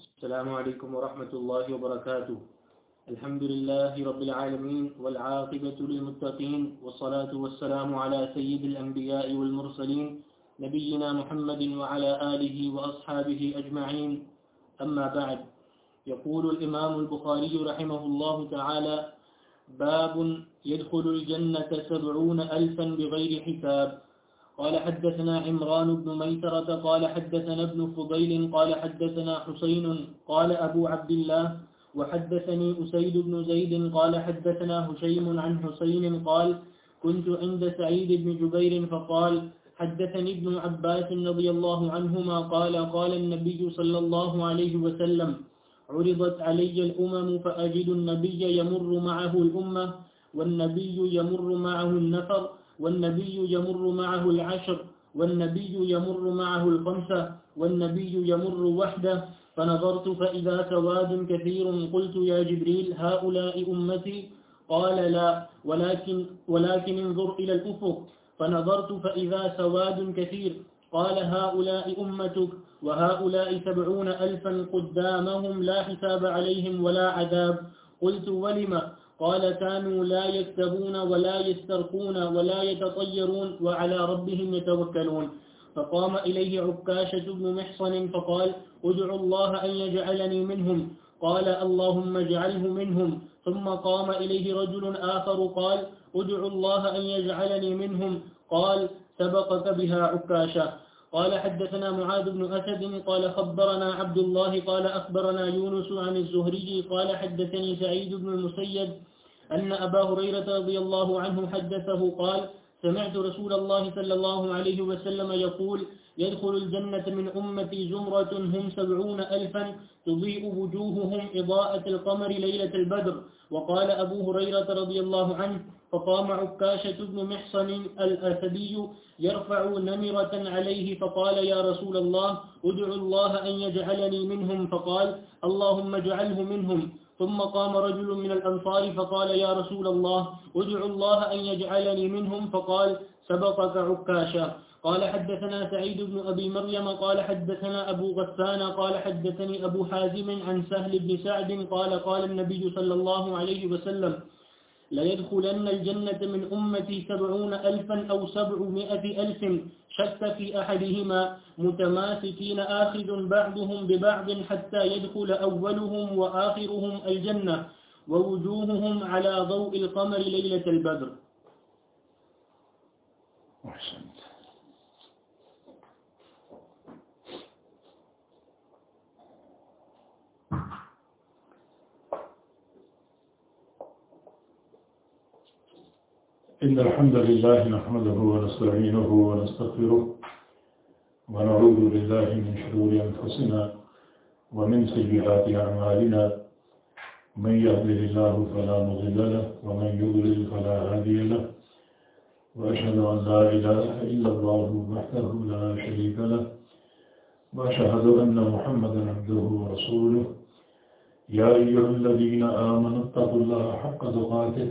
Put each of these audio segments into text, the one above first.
السلام عليكم ورحمة الله وبركاته. الحمد لله رب العالمين والعاقبة للمتقين والصلاة والسلام على سيد الأنبياء والمرسلين نبينا محمد وعلى آله وأصحابه أجمعين. أما بعد، يقول الإمام البخاري رحمه الله تعالى باب يدخل الجنة سبعون ألفا بغير حساب. قال حدثنا عمران بن ميسرة، قال حدثنا ابن فضيل، قال حدثنا حسين، قال أبو عبد الله، وحدثني أسيد بن زيد، قال حدثنا هشيم عن حسين، قال كنت عند سعيد بن جبير فقال حدثني ابن عباس رضي الله عنهما، قال قال النبي صلى الله عليه وسلم عرضت علي الأمم فأجد النبي يمر معه الأمة، والنبي يمر معه النفر والنبي يمر معه العشر والنبي يمر معه الخمسة والنبي يمر وحده. فنظرت فإذا سواد كثير قلت يا جبريل هؤلاء أمتي؟ قال لا ولكن, ولكن انظر إلى الأفق. فنظرت فإذا سواد كثير قال هؤلاء أمتك وهؤلاء سبعون ألفا قدامهم لا حساب عليهم ولا عذاب. قلت ولم قال كانوا لا يكتبون ولا يسترقون ولا يتطيرون وعلى ربهم يتوكلون. فقام إليه عكاشة بن محصن فقال، ادعوا الله أن يجعلني منهم. قال، اللهم اجعله منهم. ثم قام إليه رجل آخر قال، ادعوا الله أن يجعلني منهم. قال، سبقك بها عكاشة. قال، حدثنا معاذ بن أسد. قال، خبرنا عبد الله. قال، أخبرنا يونس عن الزهري. قال، حدثني سعيد بن المسيد أن أبا هريرة رضي الله عنه حدثه قال سمعت رسول الله صلى الله عليه وسلم يقول يدخل الجنة من أمتي زمرة هم سبعون ألفا تضيء وجوههم إضاءة القمر ليلة البدر. وقال أبو هريرة رضي الله عنه فقام عكاشة بن محصن الأسدي يرفع نمرة عليه فقال يا رسول الله، ادعو الله أن يجعلني منهم. فقال اللهم اجعله منهم. ثم قام رجل من الأنصار فقال يا رسول الله ادعو الله أن يجعلني منهم. فقال، سبقك عكاشا قال، حدثنا سعيد بن أبي مريم. قال، حدثنا أبو غسان قال، حدثني أبو حازم عن سهل بن سعد. قال قال النبي صلى الله عليه وسلم، ليدخلن الجنة من أمتي سبعون ألفا أو سبعمائة ألف. شك في أحدهما متماسكين آخذ بعضهم ببعض حتى يدخل أولهم وآخرهم الجنة ووجوههم على ضوء القمر ليلة البدر. أحسنت إن الحمد لله نحمده ونستعينه ونستغفره ونعوذ بالله من شرور أنفسنا ومن سيئات أعمالنا. من يهده الله فلا مضل له، ومن يضلل فلا هادي له. وأشهد أن لا إله إلا الله وحده لا شريك له. وأشهد أن محمدا عبده ورسوله. يا أيها الذين آمنوا اتقوا الله حق تقاته.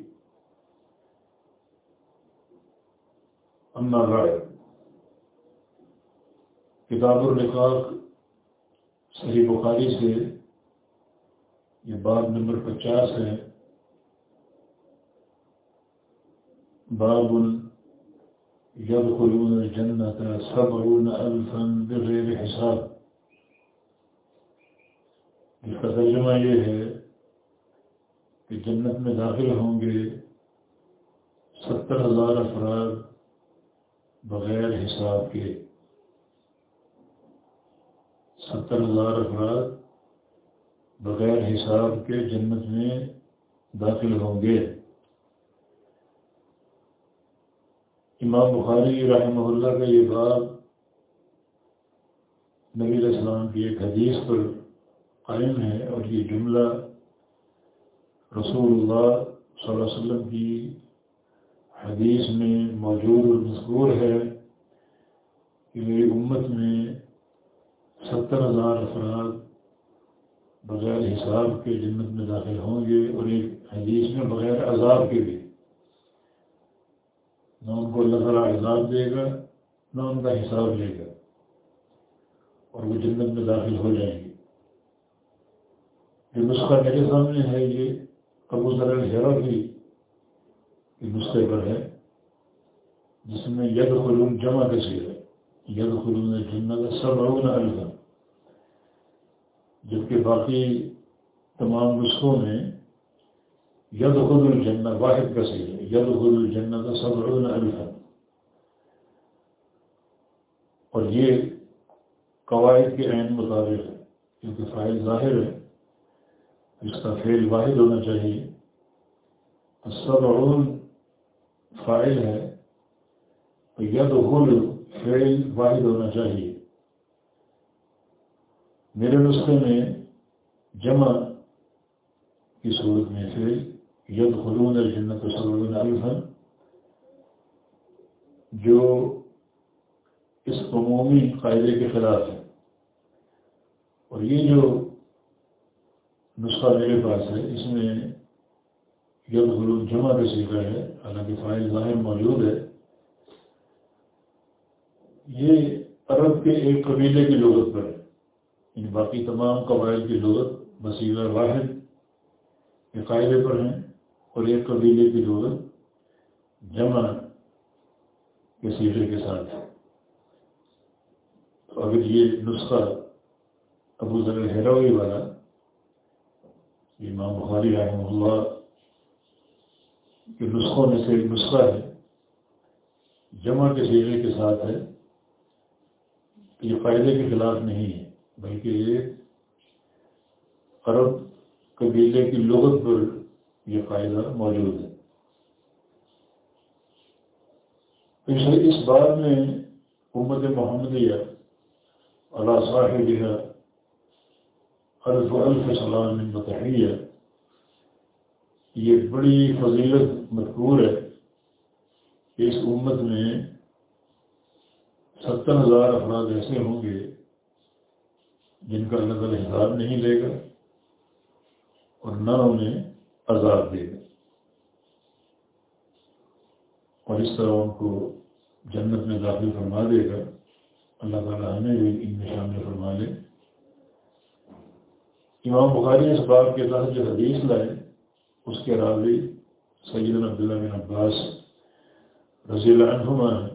اما بعد. کتاب الرقاق صحیح بخاری سے یہ باب نمبر پچاس ہے. باب يدخلون الجنة سبعون ألفا بغير حساب. اس کا ترجمہ یہ ہے کہ جنت میں داخل ہوں گے ستر ہزار افراد بغیر حساب کے ستر ہزار افراد بغیر حساب کے جنت میں داخل ہوں گے۔ امام بخاری رحمہ اللہ کا یہ باب نبی علیہ السلام کی ایک حدیث پر قائم ہے اور یہ جملہ رسول اللہ صلی اللہ علیہ وسلم کی حدیث میں موجود اور مذکور ہے کہ میری امت میں ستر ہزار افراد بغیر حساب کے جنت میں داخل ہوں گے اور ایک حدیث میں بغیر عذاب کے بھی۔ نہ ان کو اللہ تعالیٰ عذاب دے گا، نہ ان کا حساب لے گا اور وہ جنت میں داخل ہو جائیں گے۔ یہ نسخہ میرے سامنے ہے، یہ ابو ذر الحرا کی پر ہے، جس میں ید خلون جمع کسی ہے۔ ید خلون جنت سب الگ جبکہ باقی تمام نسخوں میں ید خود الجنت واحد کا ہے۔ ید خود الجنت کا سب الفا اور یہ قواعد کے عین مطابق ہے، کیونکہ فائل ظاہر ہے، اس کا فعل واحد ہونا چاہیے۔ سب فائل ہے ید غل فعل واحد ہونا چاہیے۔ میرے نسخے میں جمع کی صورت میں فعل ید خلون الجنت صلی الفن جو اس عمومی قاعدے کے خلاف ہے۔ اور یہ جو نسخہ میرے پاس ہے، اس میں ید خلون جمع کا سیکھا ہے حالانکہ فائل ظاہر موجود ہے۔ یہ عرب کے ایک قبیلے کی لغت پر ہے۔ ان باقی تمام قبائل کی لغت بصیرہ واحد کے قاعدے پر ہیں۔ اور ایک قبیلے کی ضرورت جمع کے سیٹے کے ساتھ تو اگر یہ نسخہ ابو ذر حیروی والا، امام بخاری رحمہ اللہ کے نسخوں میں سے ایک نسخہ ہے، جمع کے سیرے کے ساتھ ہے یہ فائدے کے خلاف نہیں ہے، بلکہ یہ عرب قبیلے کی لغت پر یہ فائدہ موجود ہے۔ پھر اس بات میں امت محمدیہ اللہ صاحب الف الف سلام متحیہ یہ بڑی فضیلت مذکور ہے کہ اس امت میں ستر ہزار افراد ایسے ہوں گے جن کا نظر حساب نہیں لے گا اور نہ انہیں عذاب دے گا۔ اور اس طرح ان کو جنت میں داخل فرما دے گا۔ اللہ تعالیٰ ہمیں بھی ان میں شامل فرما لے۔ امام بخاری اس باب کے تحت جو حدیث لائے اس کے راوی سید عبداللہ بن عباس رضی اللہ عنہما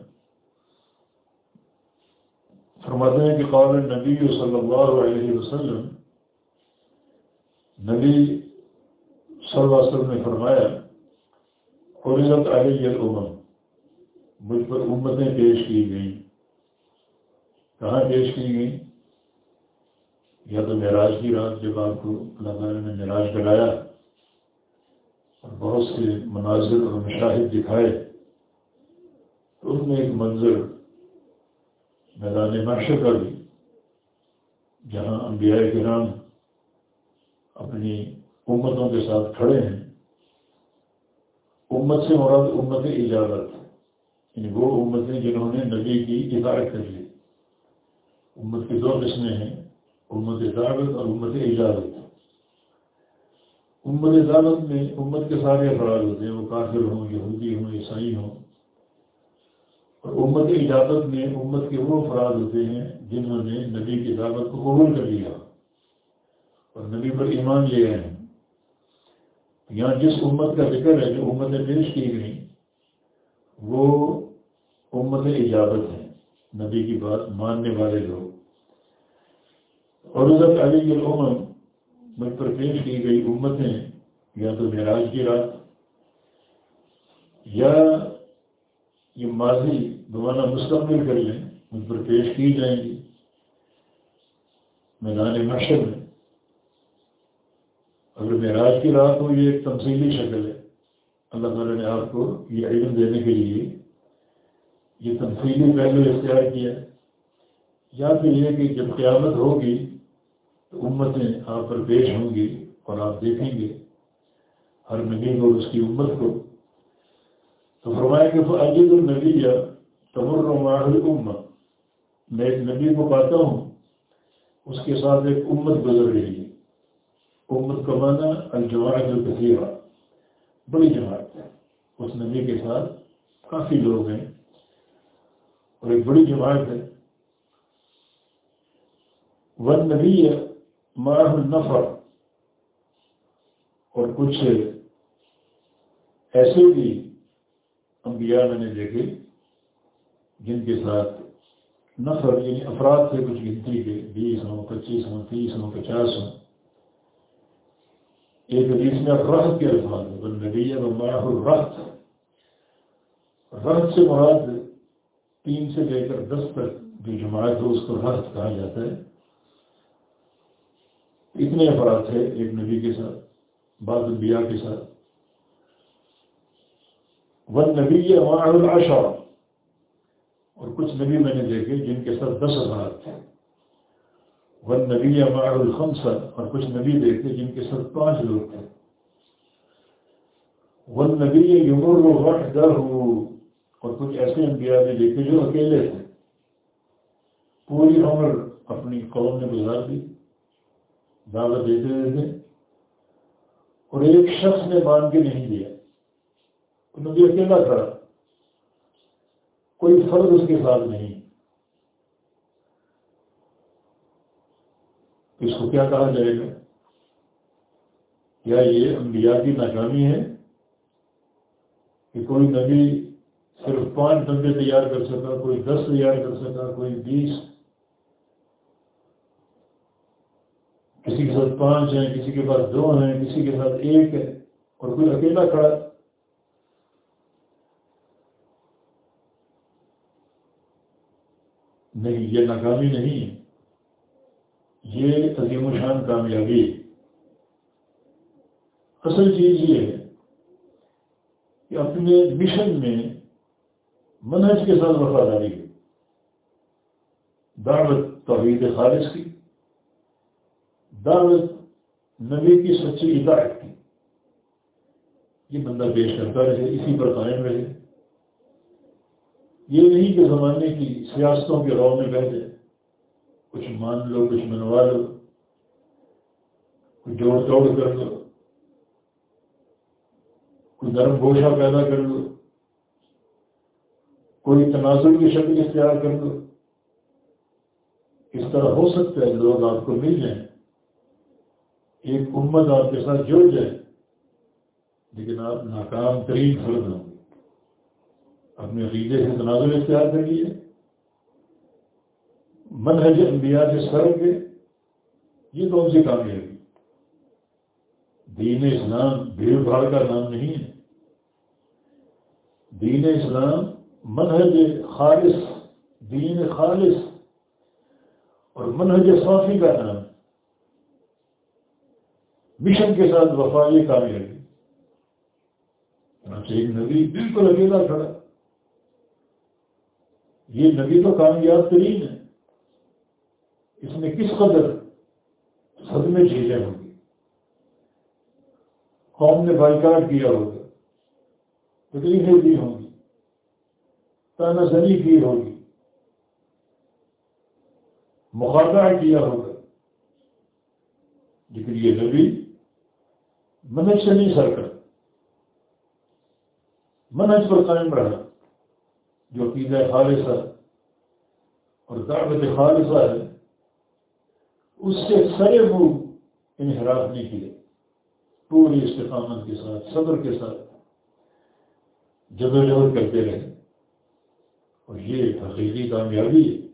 فرماتے ہیں کہ قول نبی صلی اللہ علیہ وسلم، نبی صلی اللہ علیہ وسلم نے فرمایا عرضت علی الامم مجھ پر امتیں پیش کی گئیں۔ کہاں پیش کی گئیں؟ یا تو معراج کی رات جب آپ کو اللہ تعالیٰ نے معراج کرایا اور بہت سے مناظر اور مشاہد دکھائے تو ان میں ایک منظر میدان معاشر کا بھی، جہاں انبیاء کرام اپنی امتوں کے ساتھ کھڑے ہیں۔ امت سے مراد امت اجازت یعنی وہ امتیں جنہوں نے نبی کی اطاعت کر لی۔ امت کی دو قسمیں ہیں، امت اجازت اور امت اجازت۔ امت اجازت میں امت کے سارے افراد ہوتے ہیں، وہ کافر ہوں، یہودی ہوں، عیسائی ہوں۔ اور دعوت اجازت میں امت کے وہ افراد ہوتے ہیں جنہوں نے نبی کی دعوت کو قبول کر لیا اور نبی پر ایمان لے ہیں۔ یہاں جس امت کا ذکر ہے، جو امتیں پیش کی گئی، وہ امت اجابت ہے۔ نبی کی بات ماننے والے لوگ۔ اور ادھر علی العمم مجھ پر پیش کی گئی امتیں، یا تو معراج کی رات، یا یہ ماضی دوبارہ مستقبل کر لیں، مجھ پر پیش کی جائیں گی۔ میدان محشر میں، اگر معراج کی رات ہو، یہ ایک تمثیلی شکل ہے۔ اللہ تعالیٰ نے آپ کو یہ علم دینے کے لیے یہ تمثیلی پہلو اختیار کیا۔ یا پھر یہ کہ جب قیامت ہوگی امتیں آپ پر پیش ہوں گی اور آپ دیکھیں گے ہر نبی کو اس کی امت کو۔ تو فرمایا کہ عجیب النبی یا تمر امت میں ایک نبی کو پاتا ہوں، اس کے ساتھ ایک امت گزر رہی ہے۔ امت کا معنی الجماعت جو بڑی جماعت ہے۔ اس نبی کے ساتھ کافی لوگ ہیں اور ایک بڑی جماعت ہے۔ ون نبی ماہ النفر اور کچھ ایسے بھی انبیاء میں نے دیکھے جن کے ساتھ نفر یعنی افراد سے کچھ گنتی کے بیس ہوں، پچیس ہوں، تیس ہوں، پچاس ہوں۔ ایک حدیث میں رحت کے الفاظ ہے نبی ماہ الرحت رحت سے مراد تین سے لے کر دس تک جو جماعت ہو اس کو رحت کہا جاتا ہے۔ اتنے افراد تھے ایک نبی کے ساتھ، بعض انبیاء کے ساتھ۔ ون نبی العشا اور کچھ نبی میں نے دیکھے جن کے ساتھ دس افراد تھے۔ ون نبی الخمسہ اور کچھ نبی دیکھے جن کے ساتھ پانچ لوگ تھے۔ ون نبی یمر وقت اور کچھ ایسے انبیاء بھی دیکھے جو اکیلے تھے۔ پوری عمر اپنی قوم نے گزار دی۔ دعوت دیتے دیتے اور ایک شخص نے مان کے نہیں دیا۔ نبی اکیلا کھڑا۔ کوئی فرد اس کے ساتھ نہیں۔ اس کو کیا کہا جائے گا؟ کیا یہ انبیاء کی ناکامی ہے کہ کوئی نبی صرف پانچ بندے تیار کر سکا، کوئی دس تیار کر سکا، کوئی بیس کسی کے ساتھ پانچ ہیں، کسی کے پاس دو ہیں، کسی کے ساتھ ایک ہے، اور کوئی اکیلا کھڑا نہیں، یہ ناکامی نہیں ہے۔ یہ عظیم شان کامیابی اصل چیز یہ ہے کہ اپنے مشن میں منہج کے ساتھ وفاداری ہے دعوت توحید خالص کی۔ دعوت نبی کی سچی ہدایت کی۔ یہ بندہ پیش کرتا رہے، اسی پر قائم رہے۔ یہ نہیں کہ زمانے کی سیاستوں کے رو میں بیٹھے۔ کچھ مان لو، کچھ منوا لو، کچھ جوڑ توڑ کر لو۔ کوئی نرم گوشہ پیدا کر لو۔ کوئی تنازع کی شکل اختیار کر لو۔ اس طرح ہو سکتا ہے؟ لوگ آپ کو مل جائیں۔ ایک امت آپ کے ساتھ جڑ جائے، لیکن آپ ناکام ترین فرد ہوں گے۔ اپنے عقیدے سے تنازع اختیار کر لیے منہج انبیاء سے سر کے، یہ کون سی کامیابی دین اسلام بھیڑ بھاڑ کا نام نہیں ہے۔ دین اسلام منہج خالص، دین خالص اور منہج صافی کا نام۔ مشن کے ساتھ وفا یہ کامیابی ایک نبی بالکل اکیلا کھڑا یہ نبی تو کامیاب ترین ہے۔ اس میں کس قدر صدمے چیزیں ہوں گی قوم نے بائیکاٹ کیا ہوگا۔ تکلیفیں دی ہوں گی۔ تانا زنی کی ہوگی۔ مخاطہ کیا ہوگا۔ لیکن یہ نبی منج سے نہیں سر کر۔ منج پر قائم رہا۔ جو عقیدہ خالصہ اور دعوت خالصہ ہے، اس سے سرے وہ انحراف نہیں کیے۔ پوری استقامت کے ساتھ، صبر کے ساتھ۔ جدوجہد کرتے رہے۔ اور یہ حقیقی کامیابی ہے۔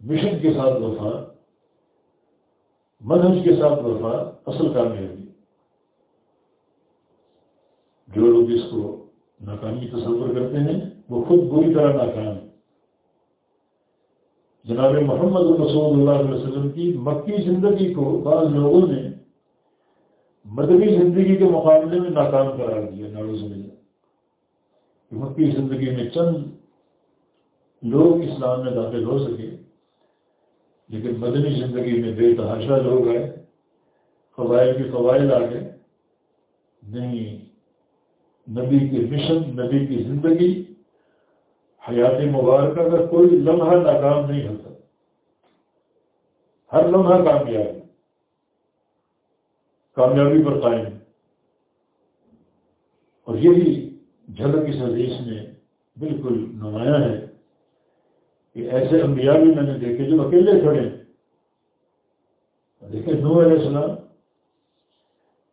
مشن کے ساتھ وفا منہج کے ساتھ وفا، اصل کامیابی۔ جو لوگ اس کو ناکامی تصور کرتے ہیں، وہ خود بری طرح ناکام جناب محمد رسول اللہ علیہ وسلم کی مکی زندگی کو بعض لوگوں نے مدنی زندگی کے مقابلے میں ناکام قرار دیا ناروز میں مکی زندگی میں چند لوگ اسلام میں داخل ہو سکے، لیکن مدنی زندگی میں بے تحاشا لوگ آئے، قبائل کے قبائل آ گئے، نہیں نبی کے مشن، نبی کی زندگی، حیات مبارکہ کا کوئی لمحہ ناکام نہیں ہوتا ہر لمحہ کامیاب کامیابی پر قائم۔ اور یہی جھلک اس حدیث میں بالکل نمایاں ہے کہ ایسے انبیاء بھی میں نے دیکھے جو اکیلے کھڑے دیکھے نو علیہ السلام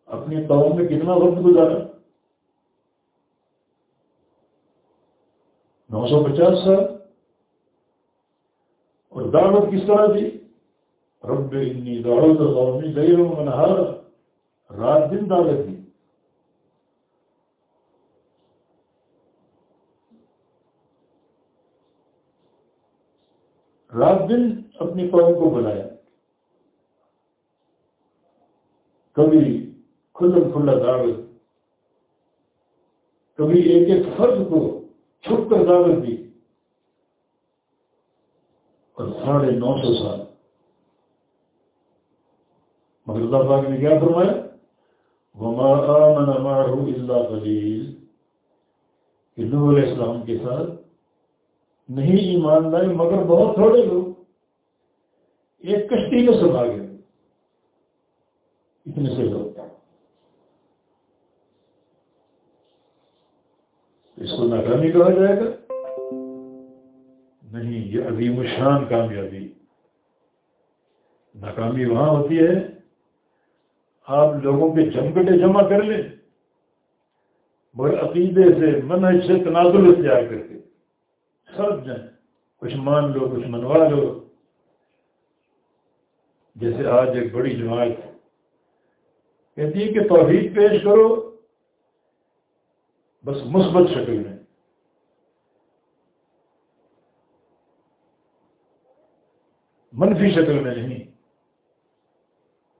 اپنی قوم میں کتنا وقت گزارا۔ نو سو پچاس سال اور دعوت کس طرح تھی رب انی دعوت قومی گئی منہار رات دن دعوت تھی رات دن اپنی قوم کو بلایا کبھی کھلم کھلا دعوت کبھی ایک ایک فرد کو چھپ کر دعوت دی۔ اور ساڑھے نو سو سال۔ مگر اللہ پاک نے کیا فرمایا؟ وما آمن معه الا کہ نوح علیہ السلام کے ساتھ نہیں ایمان لائے، مگر بہت تھوڑے لوگ۔ ایک کشتی میں سب آگے اتنے سے لوگ۔ اس کو ناکامی کہا جائے گا۔ نہیں، یہ عظیم الشان کامیابی۔ ناکامی وہاں ہوتی ہے۔ آپ لوگوں کے جمکٹے جمع کر لیں۔ مگر عقیدے سے من سے، تنازل اختیار کر کے۔ سب جائیں۔ کچھ مان لو، کچھ منوا لو۔ جیسے آج ایک بڑی جماعت کہتی ہے کہ توحید پیش کرو۔ بس مثبت شکل میں۔ منفی شکل میں نہیں۔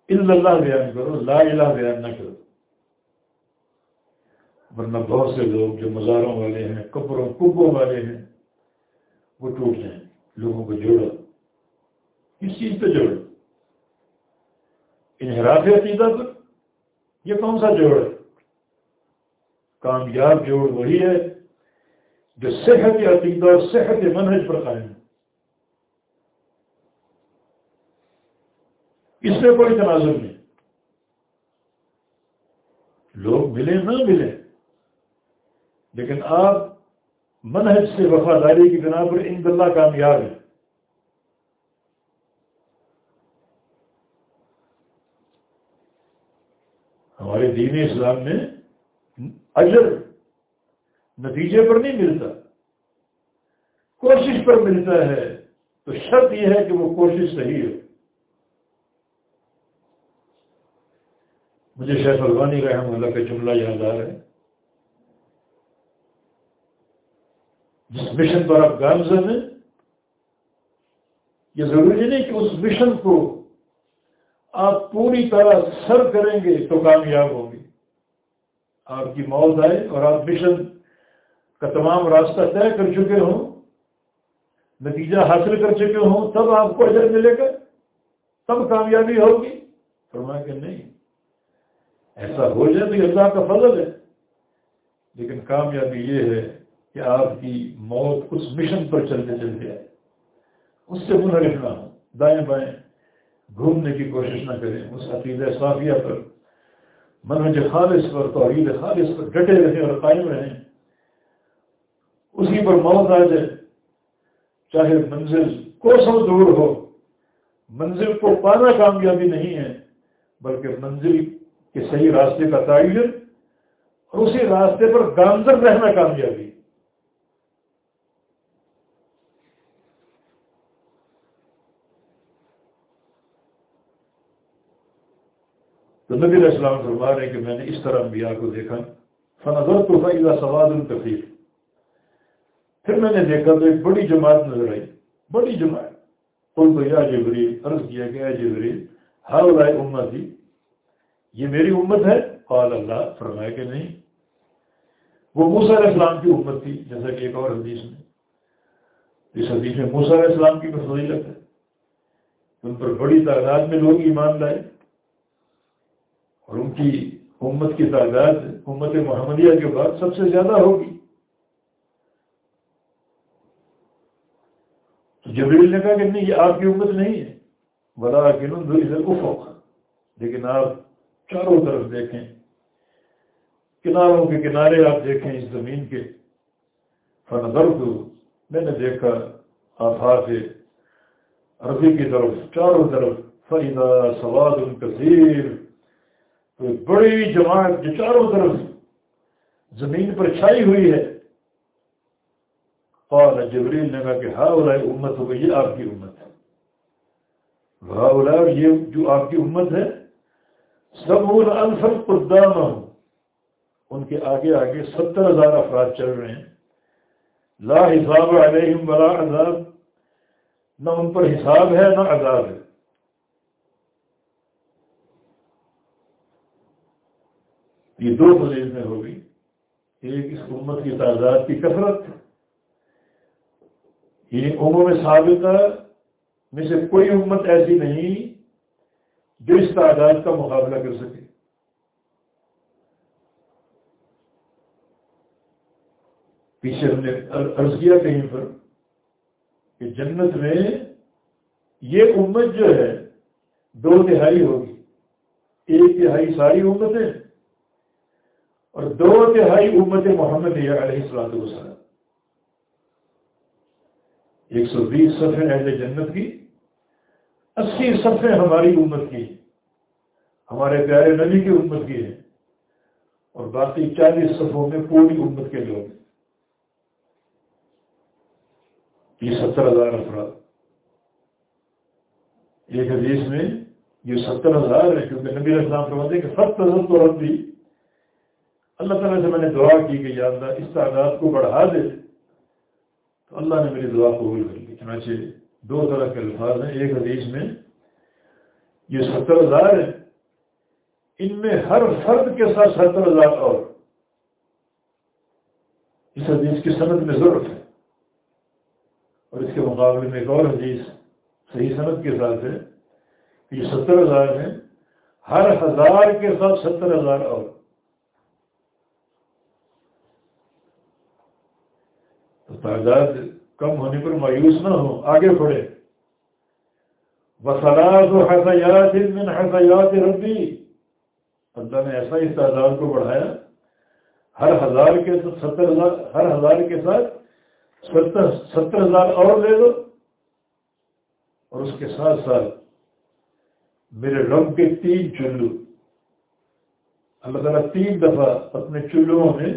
اللہ بیان کرو، لا الہ بیان نہ کرو۔ ورنہ بہت سے لوگ جو مزاروں والے ہیں کپڑوں کبوں والے ہیں، وہ ٹوٹ جائیں۔ لوگوں کو جوڑو۔ کس چیز پہ جوڑو؟ انحراف عقیدہ پر؟ یہ کون سا جوڑ ہے؟ کامیاب جوڑ وہی ہے جو صحت عقیدہ اور صحت منہج پر قائم اس میں کوئی تناظر نہیں۔ لوگ ملے نہ ملے لیکن آپ منہج سے وفاداری کی بنا پر ان اللہ کامیاب ہے ہمارے دین اسلام میں اجر نتیجے پر نہیں ملتا۔ کوشش پر ملتا ہے، تو شرط یہ ہے کہ وہ کوشش صحیح ہو۔ مجھے شیخ الوانی رحم اللہ کا جملہ یاد آ رہا ہے۔ جس مشن پر آپ گامزن ہیں، یہ ضروری نہیں کہ اس مشن کو آپ پوری طرح سر کریں گے تو کامیاب ہوں۔ آپ کی موت آئے اور آپ مشن کا تمام راستہ طے کر چکے ہوں، نتیجہ حاصل کر چکے ہوں، تب آپ کو اجر ملے گا، تب کامیابی ہوگی۔ فرمایا کہ نہیں، ایسا ہو جائے تو اللہ کا فضل ہے۔ لیکن کامیابی یہ ہے کہ آپ کی موت اس مشن پر چلتے چلتے آئے۔ اس سے منحرف نہ ہو دائیں بائیں، گھومنے کی کوشش نہ کریں، اس عقید صافیہ پر منہج خالص پر توحید خالص پر ڈٹے رہیں اور قائم رہیں۔ اسی پر موت آ جائے۔ چاہے منزل کو سو دور ہو، منزل کو پانا کامیابی نہیں ہے، بلکہ منزل کے صحیح راستے کا تعین اور اسی راستے پر گامزن رہنا کامیابی۔ تو نبی علیہ السلام فرما رہے ہیں کہ میں نے اس طرح انبیاء کو دیکھا۔ فنظر تو فیضا سواد الکفیر پھر میں نے دیکھا تو ایک بڑی جماعت نظر آئی۔ بڑی جماعت۔ کل تو یا جبریل، عرض کیا کہ جبریل ہر لائے امت تھی یہ میری امت ہے؟ قال اللہ، فرمایا کہ نہیں۔ وہ موسیٰ علیہ السلام کی امت تھی، جیسا کہ ایک اور حدیث میں۔ اس حدیث میں موسیٰ علیہ السلام کی فضیلت ہے۔ ان پر بڑی تعداد میں لوگ ایمان لائے۔ اور ان کی امت کی تعداد امت محمدیہ کے بعد سب سے زیادہ ہوگی۔ تو جبریل نے کہا کہ نہیں، یہ آپ کی امت نہیں ہے۔ بڑا افق لیکن آپ چاروں طرف دیکھیں۔ کناروں کے کنارے آپ دیکھیں، اس زمین کے۔ فن درد میں نے دیکھا آفات عربی کی طرف، چاروں طرف۔ فریدا سواد ان کثیر تو بڑی جماعت جو چاروں طرف زمین پر چھائی ہوئی ہے۔ اور جبریل نے کہا کہ ہا اولائے امت ہو گئی، یہ آپ کی امت ہے۔ ہا اولا یہ جو آپ کی امت ہے سب انفر قدام ان کے آگے آگے ستر ہزار افراد چل رہے ہیں۔ لا حساب علیہم ولا عذاب۔ نہ ان پر حساب ہے، نہ عذاب ہے۔ یہ دو فضیل میں ہوگی، ایک اس امت کی تعداد کی کثرت یہ عمر میں ثابت میں سے کوئی امت ایسی نہیں جو اس تعداد کا مقابلہ کر سکے۔ پیچھے ہم نے عرض کیا کہیں پر کہ جنت میں یہ امت جو ہے، دو تہائی ہوگی، ایک تہائی ساری امتیں اور دو تہائی امت محمد علیہ السلاط وسلم ایک سو بیس صفحے اہل جنت کی، اسی صفحے ہماری امت کی ہمارے پیارے نبی کی امت کی ہے اور باقی چالیس صفوں میں پوری امت کے لوگ یہ ستر ہزار افراد۔ ایک حدیث میں یہ ستر ہزار ہے کیونکہ نبی اسلام فرماتے ہیں کہ ستر ہزار تو رب بھی اللہ تعالیٰ سے میں نے دعا کی کہ یا اللہ اس تعداد کو بڑھا دے۔ تو اللہ نے میری دعا قبول کر لی۔ چنانچہ دو طرح کے الفاظ ہیں۔ ایک حدیث میں یہ ستر ہزار ہے ان میں ہر فرد کے ساتھ ستر ہزار اور۔ اس حدیث کی صنعت میں ضرورت ہے۔ اور اس کے مقابلے میں ایک اور حدیث صحیح صنعت کے ساتھ ہے کہ یہ ستر ہزار ہیں۔ ہر ہزار کے ساتھ ستر ہزار اور۔ تعداد کم ہونے پر مایوس نہ ہو آگے بڑھے بسرات و حسیات من حسیات ربی اللہ نے ایسا اس تعداد کو بڑھایا، ہر ہزار کے ستر ہزار، ہر ہزار کے ساتھ ستر ستر ہزار اور لے دو اور اس کے ساتھ ساتھ میرے رب کے تین چلو۔ اللہ تعالیٰ تین دفعہ اپنے چلوؤں میں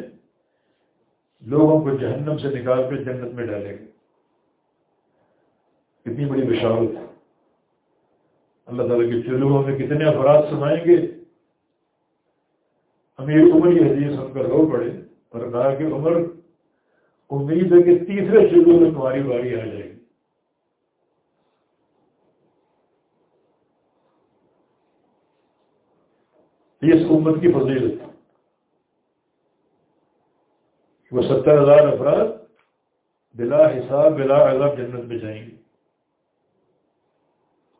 لوگوں کو جہنم سے نکال کر جنت میں ڈالے گا کتنی بڑی بشارت ہے۔ اللہ تعالیٰ کے چلووں میں کتنے افراد سنائیں گے۔ امیر عمر یہ حدیث ہم کر رو پڑے، اور کہا کہ عمر، امید ہے کہ تیسرے چلو میں تمہاری باری آ جائے گی۔ اس امت کی فضیلت۔ وہ ستر ہزار افراد بلا حساب، بلا عذاب جنت میں جائیں گے۔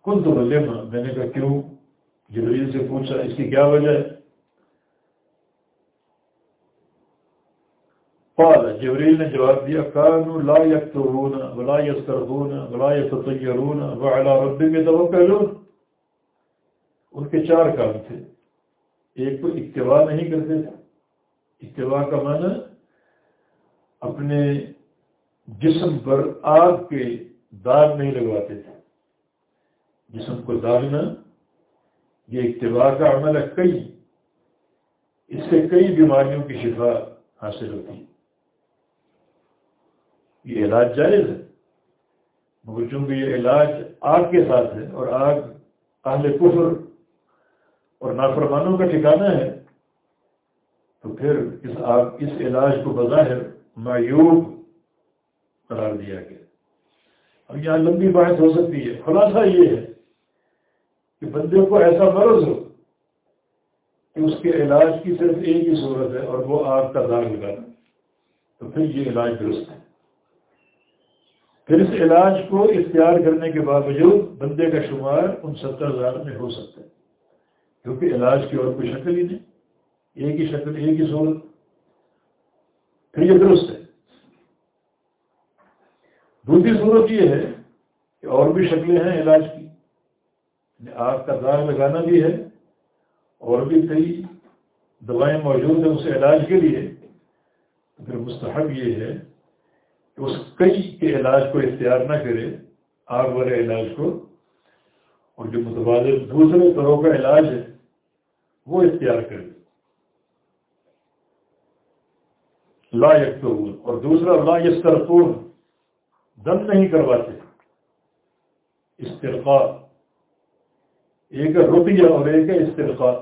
کن تو بلے میں نے کہا کیوں؟ جبریل سے پوچھا، اس کی کیا وجہ ہے؟ قال، جبریل نے جواب دیا کانو لا یکتبون ولا یسترغون ولا یتطیرون وعلا ربی میں توکلون ان کے چار کام تھے۔ ایک تو اتباع نہیں کرتے تھے۔ اتباع کا معنی اپنے جسم پر آگ کے داغ نہیں لگواتے تھے۔ جسم کو داغنا یہ اتباع کا عمل ہے کئی۔ اس سے کئی بیماریوں کی شفا حاصل ہوتی۔ ہے یہ علاج جائز ہے، مگر چونکہ یہ علاج آگ کے ساتھ ہے اور آگ اہل کفر اور نافرمانوں کا ٹھکانہ ہے، تو پھر اس آگ، اس علاج کو بظاہر معیوب قرار دیا گیا۔ اب یہاں لمبی بحث ہو سکتی ہے۔ خلاصہ یہ ہے کہ بندے کو ایسا مرض ہو کہ اس کے علاج کی صرف ایک ہی صورت ہے اور وہ آگ کا داغ لگانا تو پھر یہ علاج درست ہے۔ پھر اس علاج کو اختیار کرنے کے باوجود بندے کا شمار ان ستر ہزار میں ہو سکتا ہے۔ کیونکہ علاج کی اور کوئی شکل ہی نہیں۔ ایک ہی شکل، ایک ہی صورت۔ پھر یہ درست دوسری صورت یہ ہے کہ اور بھی شکلیں ہیں علاج کی۔ یعنی آگ کا داغ لگانا بھی ہے اور بھی کئی دوائیں موجود ہیں اس علاج کے لیے۔ پھر مستحب یہ ہے کہ اس کئی کے علاج کو اختیار نہ کرے، آگ والے علاج کو، اور جو متبادل دوسرے طرح کا علاج ہے، وہ اختیار کرے۔ لا یکتور اور دوسرا لا یسترفور دم نہیں کرواتے۔ استرقا ایک رقیہ اور ایک استرقا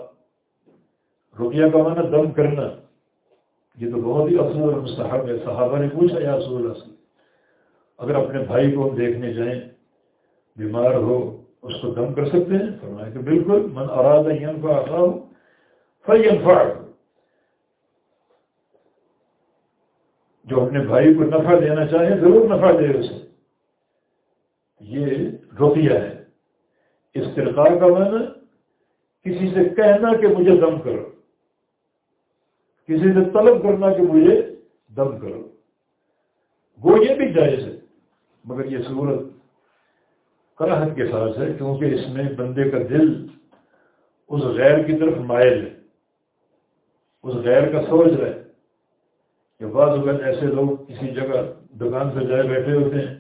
رقیہ کا معنی دم کرنا۔ یہ تو بہت ہی افضل اور مستحب ہے۔ صحابہ نے پوچھا، یا رسول اللہ اگر اپنے بھائی کو ہم دیکھنے جائیں، بیمار ہو، اس کو دم کر سکتے ہیں؟ فرمایا کہ بالکل، من اراد ین کا آخا ہو فی جو اپنے بھائی کو نفع دینا چاہے، ضرور نفع دے اسے۔ یہ روپیہ ہے۔ استرقار کا معنی کسی سے کہنا کہ مجھے دم کرو۔ کسی سے طلب کرنا کہ مجھے دم کرو۔ وہ یہ بھی جائز ہے، مگر یہ صورت کراہت کے ساتھ ہے، کیونکہ اس میں بندے کا دل اس غیر کی طرف مائل ہے۔ اس غیر کا سوچ رہا ہے۔ کہ بعض اوقات ایسے لوگ کسی جگہ دکان سے جائے بیٹھے ہوتے ہیں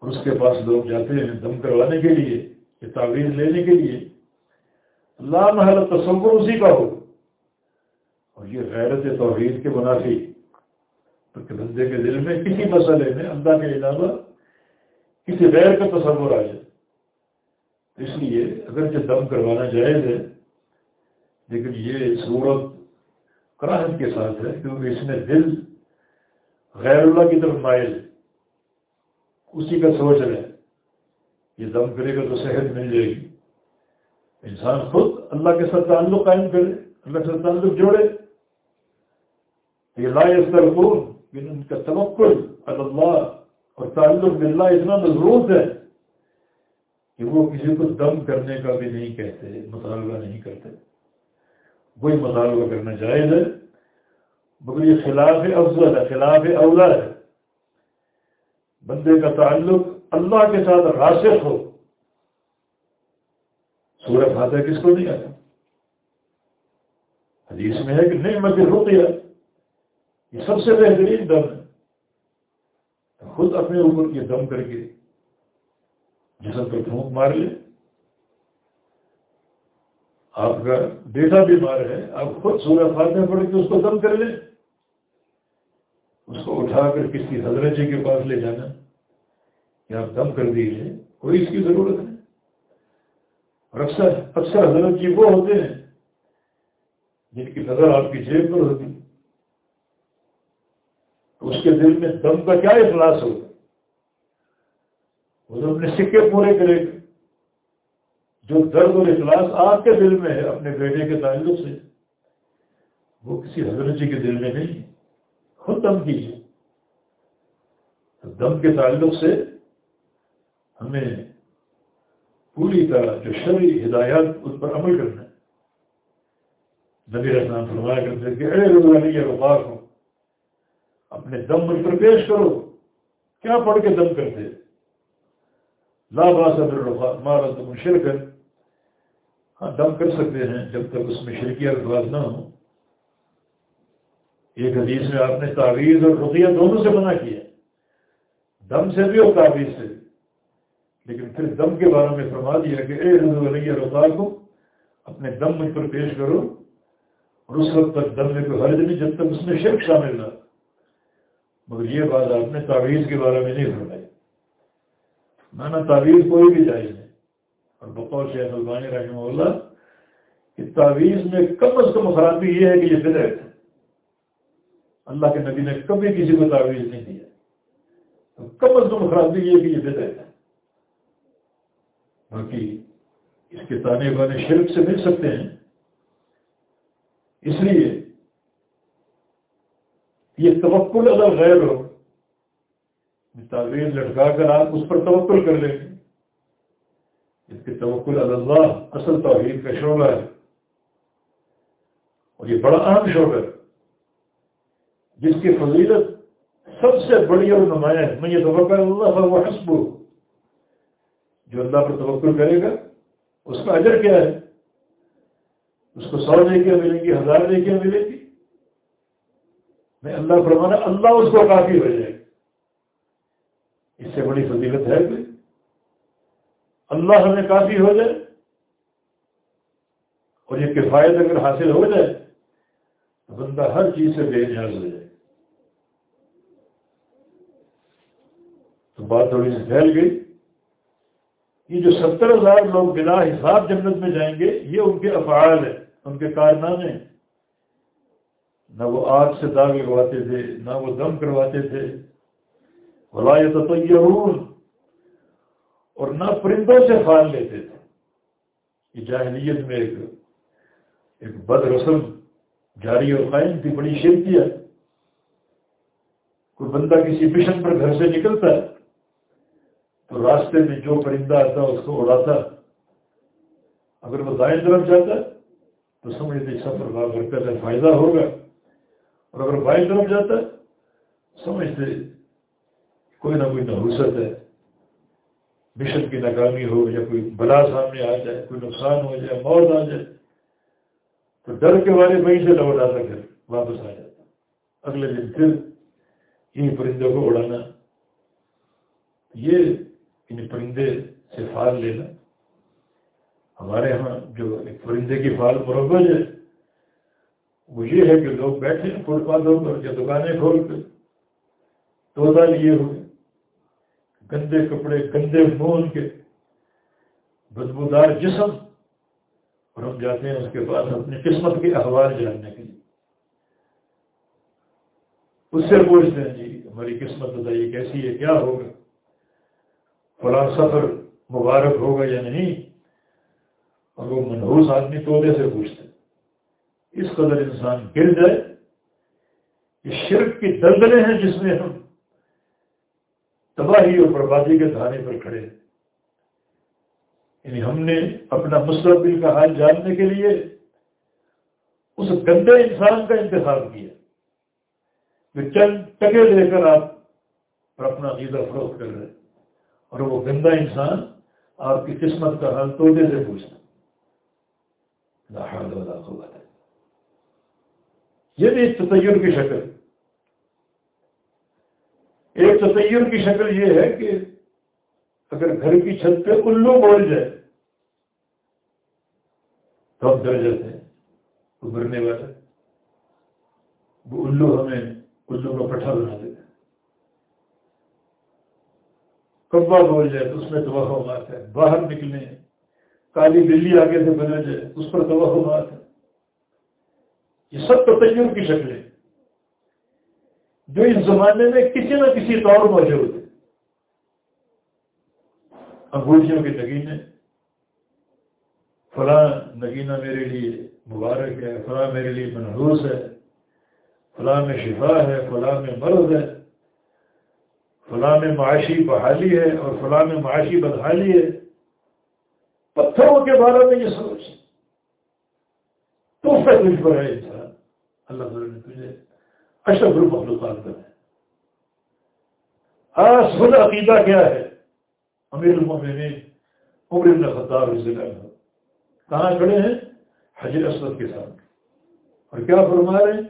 اور اس کے پاس لوگ جاتے ہیں دم کروانے کے لیے یا تعویذ لینے کے لیے اللہ محل تصور اسی کا ہو۔ اور یہ غیرت توحید کے منافی کہ بندے کے دل میں کسی مسئلے میں اللہ کے علاوہ کسی غیر کا تصور آ جائے۔ اس لیے اگر دم کروانا جائز ہے، لیکن یہ صورت کراہت کے ساتھ ہے، کیونکہ اس میں دل غیر اللہ کی طرف مائل اسی کا سوچ رہے یہ دم کرے گا تو صحت مل جائے گی۔ انسان خود اللہ کے ساتھ تعلق قائم کرے، اللہ کے ساتھ تعلق جوڑے۔ یہ لا استرکون لیکن یعنی ان کا توکل اللہ اور تعلق باللہ اتنا مضبوط ہے کہ وہ کسی کو دم کرنے کا بھی نہیں کہتے، مطالبہ نہیں کرتے۔ وہی مطالبہ کرنا جائز ہے، مگر یہ خلاف افضل ہے، خلاف اولا ہے۔ بندے کا تعلق اللہ کے ساتھ راسخ ہو۔ سورہ فاتح کس کو نہیں آتا حدیث میں ہے کہ نہیں مت رکیا یہ سب سے بہترین دم ہے۔ خود اپنے اوپر یہ دم کر کے جسم پر پھونک مار لے۔ آپ کا بیٹا بیمار ہے، آپ خود سورہ فاتح پڑھ کے اس کو دم کر لیں۔ اس کو اٹھا کر کسی حضرت جی کے پاس لے جانا۔ یا آپ دم کر دیجیے کوئی اس کی ضرورت نہیں۔ اور اکثر اکثر حضرت جی وہ ہوتے ہیں جن کی نظر آپ کی جیب پر ہوتی۔ اس کے دل میں دم کا کیا اخلاص ہوگا؟ وہ تو اپنے سکے پورے کرے گا۔ جو درد اور اخلاص آپ کے دل میں ہے، اپنے بیٹے کے تعلق سے، وہ کسی حضرت جی کے دل میں نہیں خود دم کیجیے دم کے تعلق سے ہمیں پوری طرح جو شرعی ہدایات اس پر عمل کرنا ہے۔ نبی رسلام فرمایا کرتے کہ اڑے روزانہ رفاق ہوں اپنے دم پر پیش کرو۔ کیا پڑھ کے دم کرتے لا باس الرفا مارا تم شرکت ہاں دم کر سکتے ہیں جب تک اس میں شرکی الفاظ نہ ہو۔ ایک حدیث میں آپ نے تعویذ اور رقیہ دونوں سے منع کیا۔ دم سے بھی اور تعبیر سے لیکن پھر دم کے بارے میں فرما دیا کہ اے رضو علیہ رضا کو اپنے دم مجھ پر پیش کرو۔ اور اس وقت تک دم میں کوئی حرج نہیں، جب تک اس میں شرک شامل نہ مگر یہ بات آپ نے تعویذ کے بارے میں نہیں فرمائی۔ مانا تعویذ کوئی بھی جائز نہیں۔ اور بقول شیخ البانی رحمہ اللہ، کہ تعویذ میں کم از کم خرابی یہ ہے کہ یہ بدعت ہے۔ اللہ کے نبی نے کبھی کسی کو تعویذ نہیں دیا۔ تو کم از کم خرابی یہ کہ یہ بدعت ہے۔ باقی اس کے تانے بانے شرک سے مل سکتے ہیں۔ اس لیے یہ توکل اگر غیر ہو۔ تعویذ لٹکا کر آپ اس پر توکل کر لیں۔ گے اس کے توکل اللہ، اصل توحید کا شعبہ ہے۔ اور یہ بڑا اہم شعبہ ہے۔ جس کی فضیلت سب سے بڑی اور نمایاں ہے۔ میں یہ توقع اللہ وہ حسب جو اللہ پر توقع کرے گا، اس کا اجر کیا ہے؟ اس کو سو نیکیاں ملیں گی، ہزار نیکیاں ملیں گی۔ میں اللہ فرمانا اللہ اس کو کافی ہو جائے۔ اس سے بڑی فضیلت ہے کوئی؟ اللہ ہمیں کافی ہو جائے اور یہ کفایت اگر حاصل ہو جائے تو بندہ ہر چیز سے بے نیاز ہو جائے۔ تو بات تھوڑی سی پھیل گئی۔ یہ جو ستر ہزار لوگ بنا حساب جنت میں جائیں گے، یہ ان کے افعال ہیں، ان کے کارنامے نہ وہ آگ سے داغ لگواتے تھے، نہ وہ دم کرواتے تھے۔ ولایت تو اور نہ پرندوں سے فال لیتے تھے۔ یہ جاہلیت میں ایک ایک بد رسم جاری اور قائم تھی، بڑی شرکی ہے۔ کوئی بندہ کسی مشن پر گھر سے نکلتا ہے، تو راستے میں جو پرندہ آتا اس کو اڑاتا اگر وہ دائیں طرف جاتا تو سمجھتے سفر کا برکت ہے فائدہ ہوگا۔ اور اگر بائیں طرف جاتا سمجھتے کوئی نہ کوئی نحوست ہے۔ مشن کی ناکامی ہو یا کوئی بلا سامنے آ جائے، کوئی نقصان ہو جائے، موت آ جائے، تو ڈر کے بارے وہیں سے لوٹ آتا گھر واپس آ جاتا۔ اگلے دن پھر ان پرندوں کو اڑانا۔ یہ ان پرندے سے فال لینا۔ ہمارے ہاں جو ایک پرندے کی فال مروج ہے، وہ یہ ہے کہ لوگ بیٹھے، فٹ پاتھوں پر یا دکانیں کھول کے توتا لیے ہوئے۔ گندے کپڑے، گندے مون کے بدبودار جسم اور ہم جاتے ہیں اس کے پاس اپنی قسمت کے احوال جاننے کے لیے۔ اس سے پوچھتے ہیں جی ہماری قسمت بتائیے کیسی ہے، کیا ہوگا؟ فلاں سفر مبارک ہوگا یا نہیں؟ اور وہ منحوس آدمی تودے سے پوچھتے اس قدر انسان گر جائے یہ شرک کی دلدلیں ہیں جس میں ہم تباہی اور بربادی کے دھانے پر کھڑے یعنی ہم نے اپنا مستقبل کا حال جاننے کے لیے اس گندے انسان کا انتخاب کیا۔ کہ چند ٹکے لے کر آپ اپنا عیدہ فروخت کر رہے اور وہ گندا انسان آپ کی قسمت کا حال توڑے سے پوچھتا یہ بھی تطیر کی شکل۔ ایک تصیر کی شکل یہ ہے کہ اگر گھر کی چھت پہ الو بول جائے تو ہم ڈر جاتے ہیں ابھرنے والا وہ الو ہمیں الو کا پٹھا بنا دیتے کبا بول جائے تو اس میں توہمات ہے باہر نکلنے، کالی بلی آگے سے بنا جائے، اس پر توہمات ہے یہ سب تصور کی شکلیں۔ جو اس زمانے میں کسی نہ کسی طور موجود ہے۔ انگوٹھیوں کی نگینے، فلاں نگینہ میرے لیے مبارک ہے، فلاں میرے لیے منحوس ہے، فلاں میں شفا ہے، فلاں میں مرض ہے، فلاں میں معاشی بحالی ہے اور فلاں میں معاشی بدحالی ہے۔ پتھروں کے بارے میں یہ سوچ۔ تو تجھ پر ہے انسان۔ اللہ تعالیٰ نے تجھے اشرف المخلوقات کا ہے آج عقیدہ کیا ہے؟ امیر المومنین عمر ابن خطاب رضی اللہ عنہ۔ کہاں کھڑے ہیں؟ حجر اسود کے ساتھ۔ اور کیا فرما رہے ہیں؟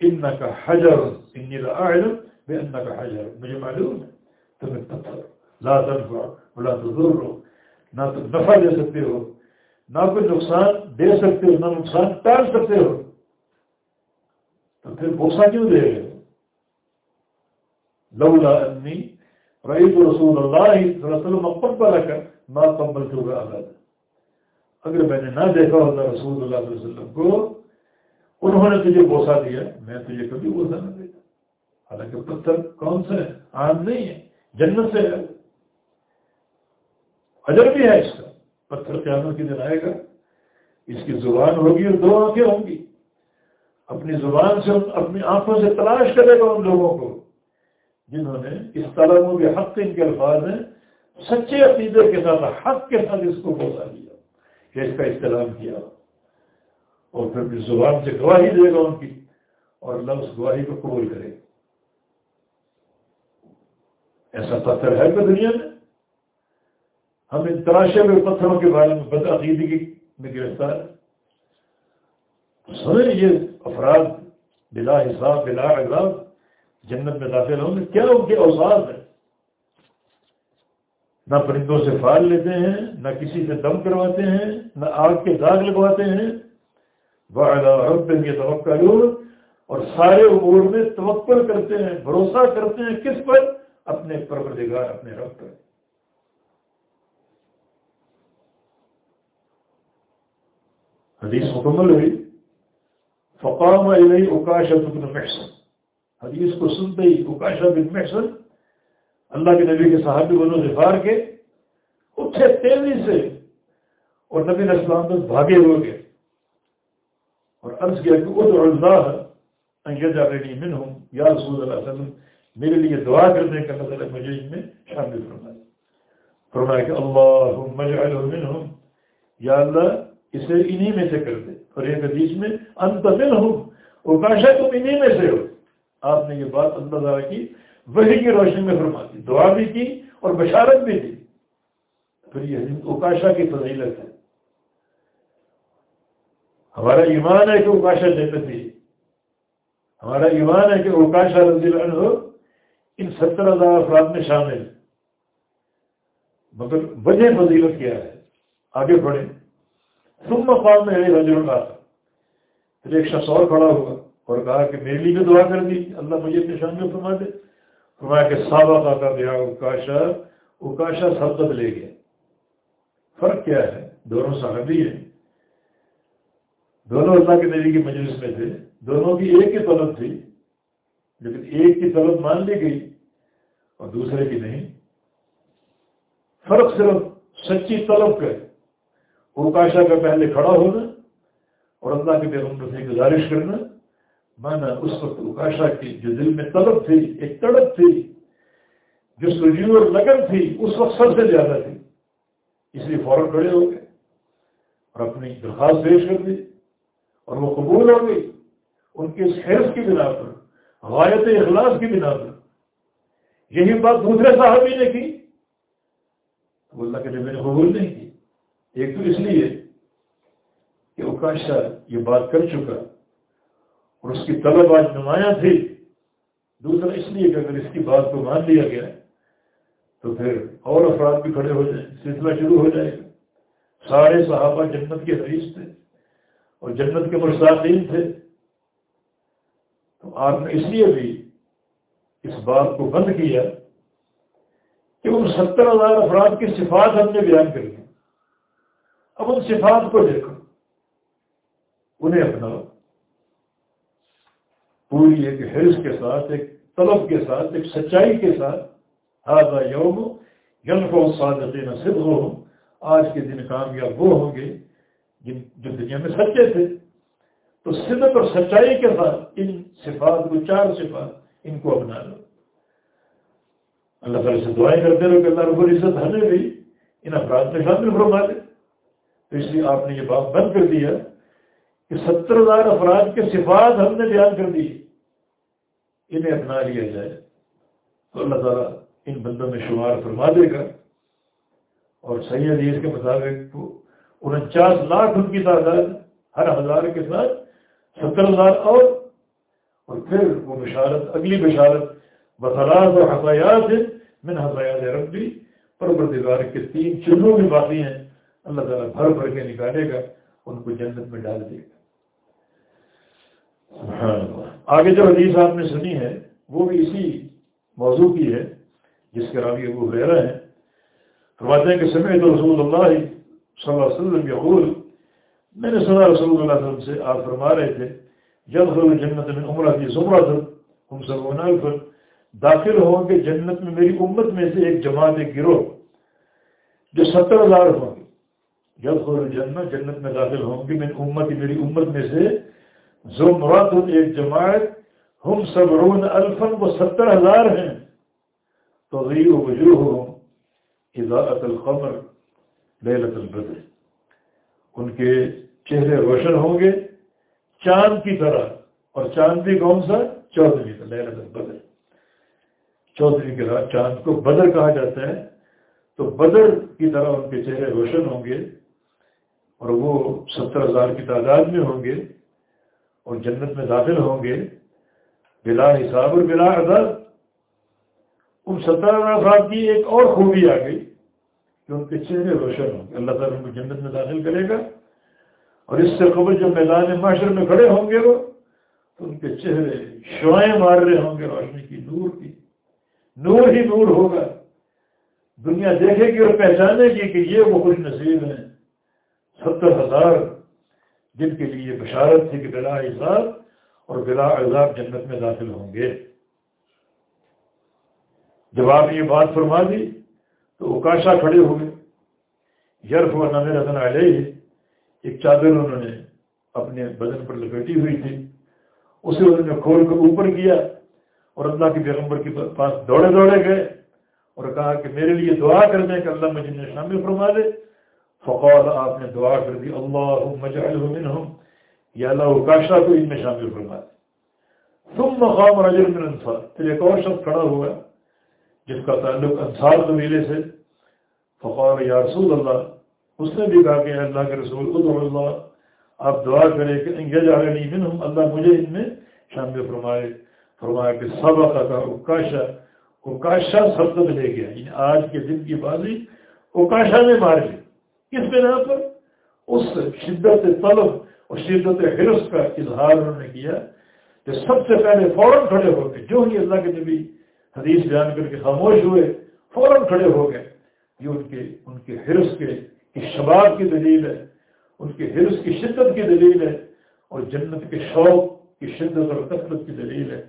ان کا حجر ان علم بے ان کا حجر۔ مجھے معلوم ہے، تمہیں پتھر لا تنفع بلا تضر ہو نہ تم نفع دے سکتے ہو، نہ کوئی نقصان دے سکتے ہو، نہ نقصان ٹال سکتے ہو۔ پھر بوسا کیوں دے۔ رہے لولا انی رئیس رسول اللہ صلی اللہ علیہ وسلم اقبل کر ما قبل تو اگر میں نے نہ دیکھا ہوتا رسول اللہ علیہ وسلم کو، انہوں نے تجھے بوسا دیا، میں تجھے کبھی بوسا نہ دیتا۔ حالانکہ پتھر کون سا ہے؟ عام نہیں ہے، جنت سے ہے۔ اجر بھی ہے اس کا۔ پتھر قیامت کے دن آئے گا۔ اس کی زبان ہوگی اور دو آنکھیں ہوں گی۔ اپنی زبان سے اپنی آنکھوں سے تلاش کرے گا ان لوگوں کو، جنہوں نے اس طرح کے حق ان کے الفاظ ہیں، سچے عقیدے کے ساتھ، حق کے ساتھ اس کو بوسا دیا کہ اس کا استعلام کیا۔ اور پھر اپنی زبان سے گواہی دے گا ان کی، اور اللہ اس گواہی کو قبول کرے۔ گا ایسا پتھر ہے کہ دنیا میں؟ ہم ان تراشے ہوئے پتھروں کے بارے میں بد عقیدگی میں گرفتار سمجھ یہ افراد بلا حساب، بلا عذاب، جنت میں داخل ہوں گے، کیا ان کے اوساف ہے نہ پرندوں سے پھال لیتے ہیں، نہ کسی سے دم کرواتے ہیں، نہ آگ کے داغ لگواتے ہیں۔ یہ توقع اور سارے امور میں توقع کرتے ہیں، بھروسہ کرتے ہیں کس پر؟ اپنے پروردگار، اپنے رب پر۔ حدیث مکمل ہوئی۔ فقام علیہ اکاشا بن محسن. حدیث کو سنتے ہی اکاشا بن محسن اللہ کے نبی کے صحابی بنو ظفار کے اٹھے تیزی سے اور نبی اسلام تک بھاگے ہوئے گئے اور عرض کیا کہ ادعو اللہ ان یجعلنی منہم. یا رسول اللہ علیہ وسلم، میرے لیے دعا کرنے کا نظر مجھے ان میں شامل فرمائے۔ فرمایا کہ اللہم اجعلہ منہم. یا اللہ، اسے انہی میں سے کر دے۔ اور ایک حدیث میں انت منہم اوکاشا تم انہی میں سے ہو۔ آپ نے یہ بات اللہ تعالیٰ کی وہی کی روشنی میں فرما دی دعا بھی کی اور بشارت بھی دی۔ پھر یہ اوکاشا کی فضیلت ہے۔ ہمارا ایمان ہے کہ اوکاشا جنتی ہمارا ایمان ہے کہ اوکاشا رضی اللہ عنہ ان ستر ہزار افراد میں شامل مگر وجہ فضیلت کیا ہے؟ آگے بڑھیں۔ تم مقام میں رجل کا۔ پھر ایک شخص اور کھڑا ہوا اور کہا کہ میرے لیے بھی دعا کر دی۔ اللہ مجھے اپنے شامل فرما دے۔ فرمایا کہ سابقہ کا بیا اکاشا اکاشا سبقت لے گیا۔ فرق کیا ہے؟ دونوں صحابی ہیں۔ دونوں اللہ کے نبی کی مجلس میں تھے۔ دونوں کی ایک ہی طلب تھی، لیکن ایک کی طلب مان لی گئی اور دوسرے کی نہیں۔ فرق صرف سچی طلب کا ہے۔ اوکاشا کا پہلے کھڑا ہونا اور اللہ کے پیغمبر سے گزارش کرنا۔ مانا اس وقت اوکاشا کی جو دل میں طلب تھی، ایک تڑپ تھی، جو سجیو اور لگن تھی، اس وقت سب سے زیادہ تھی۔ اس لیے فوراً کھڑے ہو گئے اور اپنی درخواست پیش کر دی اور وہ قبول ہو گئی۔ ان کے اس حیض کی بنا پر، غایت اخلاص کی بنا پر۔ یہی بات دوسرے صاحبی نے کی۔ تو اللہ کے نبی نے قبول نہیں کی۔ ایک تو اس لیے کہ اوکاشا یہ بات کر چکا اور اس کی طلب آج نمایاں تھی۔ دوسرا اس لیے کہ اگر اس کی بات کو مان لیا گیا تو پھر اور افراد بھی کھڑے ہو جائیں، سلسلہ شروع ہو جائے گا۔ سارے صحابہ جنت کے حریث تھے اور جنت کے مرساطین تھے۔ تو آپ نے اس لیے بھی اس بات کو بند کیا کہ ان ستر ہزار افراد کی صفات ہم نے بیان کر دی۔ اب ان صفات کو دیکھو۔ انہیں اپنا پوری ایک حرص کے ساتھ، ایک طلب کے ساتھ، ایک سچائی کے ساتھ۔ ہاضا یوم یم کو سادتے نہ ہو آج کے دن کامیاب وہ ہوں گے جن جو دنیا میں سچے تھے۔ تو صدق اور سچائی کے ساتھ ان صفات کو، چار صفات ان کو اپنا لو۔ اللہ تعالیٰ سے دعائیں کرتے رہو کہ اللہ رب العزت ہمیں بھی ان افراد میں شامل فرما دے تو اس لیے آپ نے یہ بات بند کر دیا کہ ستر ہزار افراد کے صفات ہم نے بیان کر دی انہیں اپنا لیا جائے۔ تو اللہ تعالیٰ ان بندوں میں شمار فرما دے گا۔ اور صحیح حدیث کے مطابق انچاس لاکھ ان کی تعداد ہر ہزار کے ساتھ ستر ہزار اور۔ اور پھر وہ بشارت، اگلی بشارت بسرات اور حقایات میں نے ربی پروردگار کے تین چنوں بھی باقی ہیں۔ اللہ تعالیٰ بھر بھر کے نکالے گا ان کو جنت میں ڈال دے گا۔ آگے جو حدیث آپ نے سنی ہے وہ بھی اسی موضوع کی ہے جس کے راوی ابو رہا ہے فرماتے ہیں کہ سمے تو رسول اللہ صلی اللہ علیہ وسلم یقول میں نے سنا رسول اللہ علیہ وسلم سے آپ فرما رہے تھے جب جنت میں عمرہ کی زمرہ تھا ہم سب پر داخل ہوں گے جنت میں میری امت میں سے ایک جماعت ایک گروہ جو ستر ہزار ہوں۔ گے جب جنت جنت میں داخل ہوں گے میری امت میری امت میں سے زمرات ایک جماعت، ہم سب الفن وہ ستر ہزار ہیں۔ تو غیر وجوہ ہوں اضاءت القمر لیلت البدر۔ ان کے چہرے روشن ہوں گے، چاند کی طرح۔ اور چاند بھی کون سا؟ چودھری کا لیلت البدر۔ چودھری کے رات چاند کو بدر کہا جاتا ہے۔ تو بدر کی طرح ان کے چہرے روشن ہوں گے۔ اور وہ ستر ہزار کی تعداد میں ہوں گے اور جنت میں داخل ہوں گے، بلا حساب اور بلا عدد ان ستر ہزار افراد کی ایک اور خوبی آ گئی کہ ان کے چہرے روشن ہوں گے۔ اللہ تعالیٰ ان کو جنت میں داخل کرے گا اور اس سے قبل جو میدان معاشر میں کھڑے ہوں گے وہ، تو ان کے چہرے شوائیں مار رہے ہوں گے، روشنی کی نور کی۔ نور ہی نور ہوگا۔ دنیا دیکھے گی اور پہچانے گی کہ یہ وہ خوش نصیب ہیں۔ ستر ہزار جن کے لیے بشارت تھی کہ بلا اعزاب اور بلا عذاب جنت میں داخل ہوں گے۔ جب آپ نے یہ بات فرما دی تو اکاشا کھڑے ہو گئے یرف و نام رتن علیہ۔ ایک چادر انہوں نے اپنے بدن پر لپیٹی ہوئی تھی۔ اسے انہوں نے کھول کر اوپر کیا اور اللہ کے پیغمبر کے پاس دوڑے دوڑے گئے اور کہا کہ میرے لیے دعا کر دیں کہ اللہ مجھے شامل فرما دے۔ فقول آپ نے دعا کر دی اللہ مجعلہ منہم. یا اللہ اکاشا کو ان میں شامل فرما دے ثم مقام رجل من انصار۔ پھر ایک اور شخص کھڑا ہوا، جس کا تعلق انصار قبیلے سے۔ فقار یا رسول اللہ، اس نے بھی کہا کہ اللہ کے رسول، ادعو اللہ، آپ دعا کریں کہ یجعلنی منہم، اللہ مجھے ان میں شامل فرمائے۔ فرمایا کہ سبق کا اکاشا اکاشا سبقت لے گیا یعنی آج کے دن کی بازی اکاشا نے مار لی کس بنا پر اس شدت طلب اور شدت حرس کا اظہار انہوں نے کیا کہ سب سے پہلے فوراً کھڑے ہو کے جو ہی اللہ کے نبی حدیث بیان کر کے خاموش ہوئے، فوراً کھڑے ہو گئے۔ یہ ان کے ان کے حرص کے شباب کی دلیل ہے۔ ان کے حرص کی شدت کی دلیل ہے۔ اور جنت کے شوق کی شدت اور کثرت کی دلیل ہے۔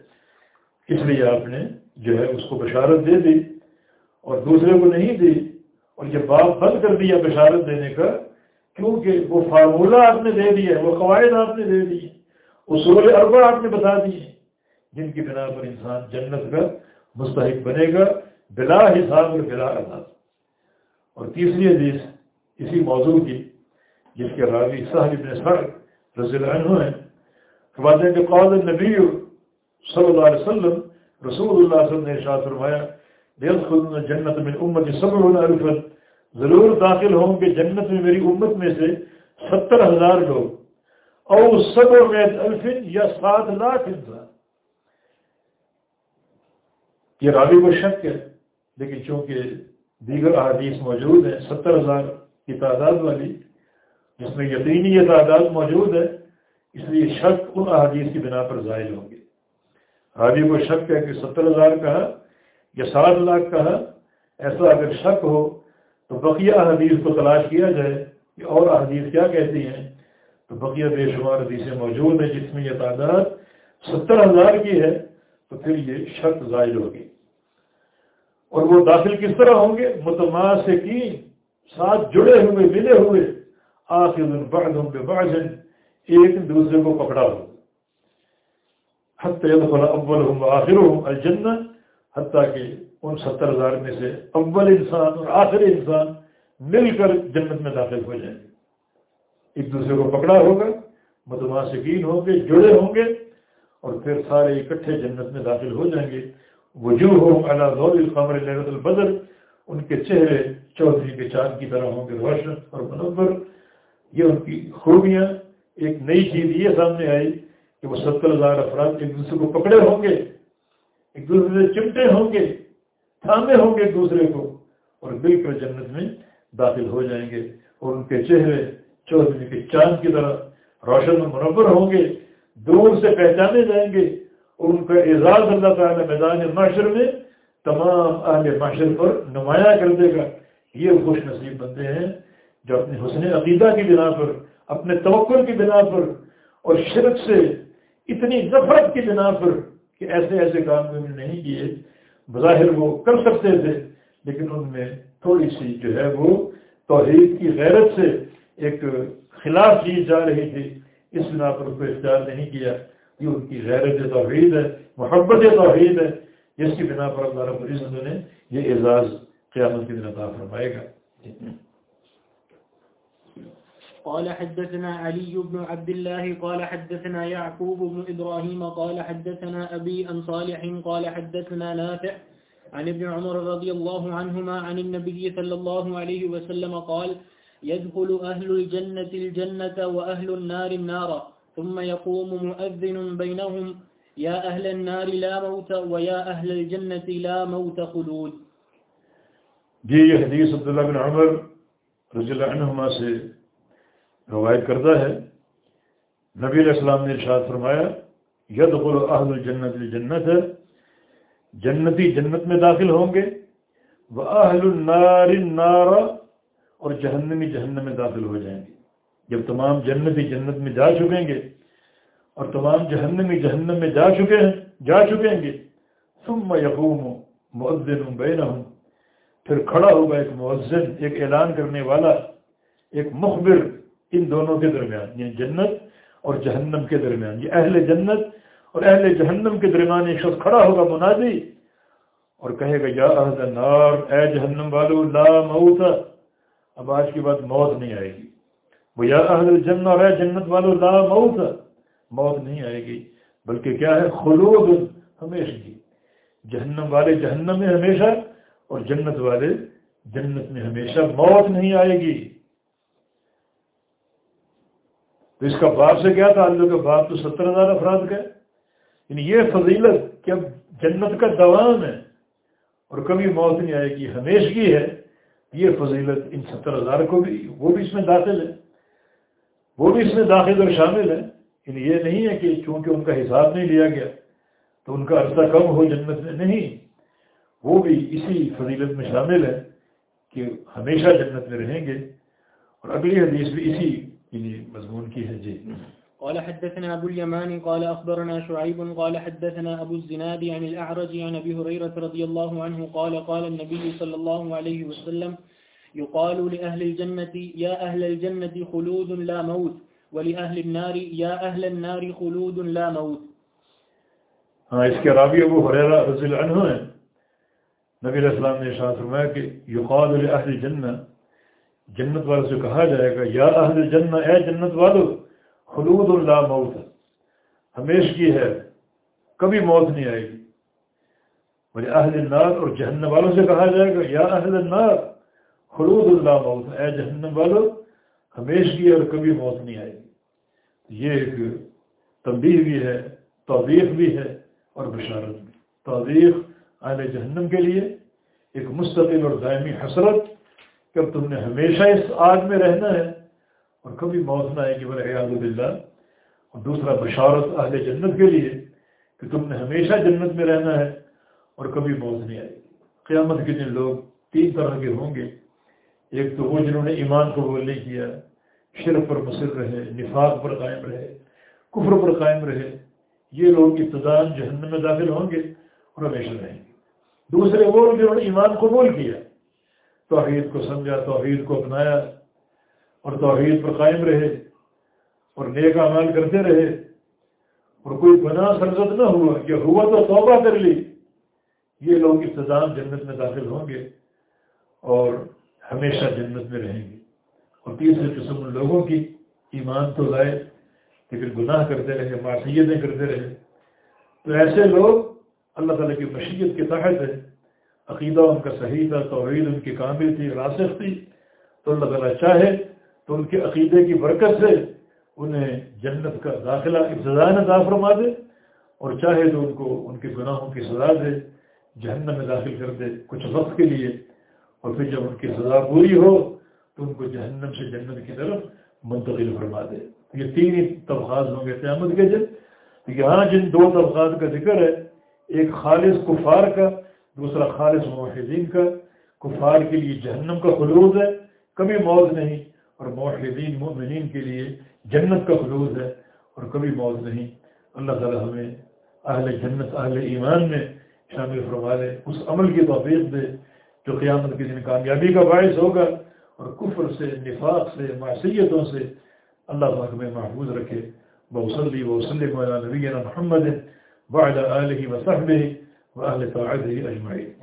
اس لیے آپ نے جو ہے اس کو بشارت دے دی اور دوسرے کو نہیں دی۔ اور یہ بات بند کر دیا بشارت دینے کا، کیونکہ وہ فارمولہ آپ نے دے دیا ہے، وہ قواعد آپ نے دے دیے اصول اربا آپ نے بتا دیے جن کی بنا پر انسان جنت کا مستحق بنے گا، بلا حساب اور بلا عذاب۔ اور تیسری حدیث اسی موضوع کی، جس کے راوی صاحب ابن سر رضی اللہ عنہ ہیں فرماتے ہیں کہ قول نبی صلی اللہ علیہ وسلم، رسول اللہ صلی اللہ علیہ وسلم نے ارشاد فرمایا خود جنت میں امت صبر الفت ضرور داخل ہوں گے جنت میں میری امت میں سے ستر ہزار لوگ. اور صبر میں الفن یا سات لاکھ انسان یہ راوی کو شک ہے، لیکن چونکہ دیگر احادیث موجود ہیں، ستر ہزار کی تعداد والی، جس میں یقینی یہ تعداد موجود ہے، اس لیے شک ان احادیث کی بنا پر ظاہر ہوں گے. راوی کو شک ہے کہ ستر ہزار کہا یا سات لاکھ کہا ایسا اگر شک ہو تو بقیہ حدیث کو تلاش کیا جائے کہ اور احادیث کیا کہتی ہیں؟ تو بقیہ بے شمار حدیثیں موجود ہیں جس میں یہ تعداد ستر ہزار کی ہے، تو پھر یہ شک ظاہر ہوگی۔ اور وہ داخل کس طرح ہوں گے؟ متماس سے کی ساتھ جڑے ہوئے، ملے ہوئے آخر بعضهم ببعض، ایک دوسرے کو پکڑا ہو حتی يدخل اولهم وآخرهم الجنہ حتیٰ کہ ان ستر ہزار میں سے اول انسان اور آخر انسان مل کر جنت میں داخل ہو جائیں۔ گے ایک دوسرے کو پکڑا ہوگا متماسکین ہوں گے، جڑے ہوں گے، اور پھر سارے اکٹھے جنت میں داخل ہو جائیں گے۔ وجوہ اللہ ضول القمر لہرت البدر، ان کے چہرے چودھری کے چاند کی طرح ہوں گے، روشن اور منور۔ یہ ان کی خوبیاں، ایک نئی چیز یہ سامنے آئی کہ وہ ستر ہزار افراد ایک دوسرے کو پکڑے ہوں گے۔ ایک دوسرے سے چمٹے ہوں گے، تھامے ہوں گے ایک دوسرے کو، اور بالکل جنت میں داخل ہو جائیں گے۔ اور ان کے چہرے چودھری کے چاند کی طرح روشن و مربر ہوں گے، دور سے پہچانے جائیں گے۔ اور ان کا اعزاز اللہ تعالیٰ میدان معاشر میں تمام اہل معاشر پر نمایاں کر دے گا۔ یہ خوش نصیب بنتے ہیں جو اپنے حسن عقیدہ کی بنا پر، اپنے توقع کی بنا پر، اور شرک سے اتنی نفرت کی بنا پر کہ ایسے ایسے کام انہوں نے نہیں کیے۔ بظاہر وہ کر سکتے تھے، لیکن ان میں تھوڑی سی جو ہے وہ توحید کی غیرت سے ایک خلاف چیز جا رہی تھی۔ اس بنا پر کوئی اختیار نہیں کیا۔ یہ ان کی غیرت توحید ہے، محبت توحید ہے۔ جس کی بنا پر اللہ رب العزت نے یہ اعزاز قیامت کی دن عطا فرمائے گا۔ قال حدثنا علي بن عبد الله، قال حدثنا يعقوب بن إبراهيم، قال حدثنا أبي أن صالح، قال حدثنا نافع عن ابن عمر رضي الله عنهما عن النبي صلى الله عليه وسلم قال يدخل أهل الجنة الجنة وأهل النار النار، ثم يقوم مؤذن بينهم يا أهل النار لا موت ويا أهل الجنة لا موت خلود. جی یہ حدیث عبداللہ بن عمر رضی اللہ عنہما سے روایت کرتا ہے۔ نبی علیہ السلام نے ارشاد فرمایا ید اہل الجنت الجنت، جنتی جنت میں داخل ہوں گے وہ اہل النار النار، اور جہنمی جہنم میں داخل ہو جائیں گے۔ جب تمام جنتی جنت میں جا چکیں گے، اور تمام جہنمی جہنم میں جا چکے ہیں، جا چکیں گے، ثم یقوم مؤذن بینہم۔ پھر کھڑا ہوگا ایک مؤذن، ایک اعلان کرنے والا، ایک مخبر ان دونوں کے درمیان یعنی جنت اور جہنم کے درمیان۔ یہ اہل جنت اور اہل جہنم کے درمیان ایک شخص کھڑا ہوگا منادی اور کہے گا، یا اہل نار اے جہنم والو، لا موت۔ اب آج کی بات موت نہیں آئے گی۔ وہ یا اہل جن اور اے جنت والو، لا موت۔ موت نہیں آئے گی، بلکہ کیا ہے؟ خلود ہمیشہ کی جہنم والے جہنم میں ہمیشہ اور جنت والے جنت میں ہمیشہ موت نہیں آئے گی۔ تو اس کا باپ سے کیا تعلق ہے؟ باپ تو ستر ہزار افراد کا یعنی یہ فضیلت کہ اب جنت کا دوام ہے اور کبھی موت نہیں آئے گی، ہمیشگی ہے، یہ فضیلت ان ستر ہزار کو بھی، وہ بھی اس میں داخل ہے۔ وہ بھی اس میں داخل اور شامل ہے۔ یعنی یہ نہیں ہے کہ چونکہ ان کا حساب نہیں لیا گیا تو ان کا عرصہ کم ہو جنت میں نہیں۔ وہ بھی اسی فضیلت میں شامل ہے کہ ہمیشہ جنت میں رہیں گے۔ اور اگلی حدیث بھی اسی مضمون کی ہے جی۔ قال حدثنا أبو اليمان قال أخبرنا شعيب قال حدثنا أبو الزناد عن الأعرج عن أبي هريرة رضي الله عنه قال قال النبي صلى الله عليه وسلم يقال لأهل الجنة يا أهل الجنة خلود لا موت ولأهل النار يا أهل النار خلود لا موت۔ ہاں اس کے رابی ابو حریرہ رضی اللہ عنہ ہیں۔ نبی علیہ السلام نے ارشاد فرمایا کہ یقال لأهل الجنہ جنت والوں سے کہا جائے گا، یا اہل جن اے جنت والو، خلود اللہ موت۔ ہمیش کی ہے، کبھی موت نہیں آئے گی۔ بولے اہل النار اور جہنم والوں سے کہا جائے گا، یا اہل النار، خلود اللہ موت۔ اے جہنم والو، ہمیش کی اور کبھی موت نہیں آئے گی۔ یہ ایک تنبیہ بھی ہے توبیق بھی ہے اور بشارت بھی۔ توبیق اہل جہنم کے لیے ایک مستقل اور دائمی حسرت کہ اب تم نے ہمیشہ اس آگ میں رہنا ہے اور کبھی موت نہ آئے گی بولے اعظ اللہ اور دوسرا بشارت اہل جنت کے لیے کہ تم نے ہمیشہ جنت میں رہنا ہے اور کبھی موت نہیں آئے گی۔ قیامت کے دن لوگ تین طرح کے ہوں گے۔ ایک تو وہ جنہوں نے ایمان کو بول نہیں کیا شرف پر مصر رہے، نفاق پر قائم رہے، کفر پر قائم رہے، یہ لوگ ابتدان جہنم میں داخل ہوں گے اور ہمیشہ رہیں گے۔ دوسرے وہ جنہوں نے ایمان قبول کیا۔ توحید کو سمجھا، توحید کو اپنایا اور توحید پر قائم رہے اور نیک عمل کرتے رہے اور کوئی گناہ سرزد نہ ہوا کہ ہوا تو توبہ کر لی، یہ لوگ ابتدام جنت میں داخل ہوں گے اور ہمیشہ جنت میں رہیں گے۔ اور تیسرے قسم لوگوں کی ایمان تو لائے لیکن گناہ کرتے رہے، معصیتیں کرتے رہے۔ تو ایسے لوگ اللہ تعالیٰ کی مشیت کے تحت ہے عقیدہ ان کا صحیح تھا، توحید ان کی کامل تھی، راسخ تھی۔ تو اللہ تعالیٰ اچھا چاہے تو ان کے عقیدے کی برکت سے انہیں جنت کا داخلہ، ابتداء عطا فرما دے۔ اور چاہے تو ان کو ان کے گناہوں کی سزا دے، جہنم میں داخل کر دے کچھ وقت کے لیے۔ اور پھر جب ان کی سزا پوری ہو، تو ان کو جہنم سے جنت کی طرف منتقل فرما دے۔ یہ تین ہی طبقات ہوں گے قیامت کے دن۔ یہاں جن دو طبقات کا ذکر ہے، ایک خالص کفار کا دوسرا خالص موحدین کا، کفار کے لیے جہنم کا خلوص ہے، کبھی موت نہیں، اور موحدین، مومنین کے لیے جنت کا خلوص ہے، اور کبھی موت نہیں۔ اللہ تعالیٰ ہمیں اہل جنت، اہل ایمان میں شامل فرما دے، اس عمل کی توفیق دے جو قیامت کے دن کامیابی کا باعث ہوگا، اور کفر سے، نفاق سے، معصیتوں سے اللہ پاک میں محفوظ رکھے۔ بوسلی وسلم علی نبینا محمد وعلى آله وصحبه وأهل طاعته أجمعين.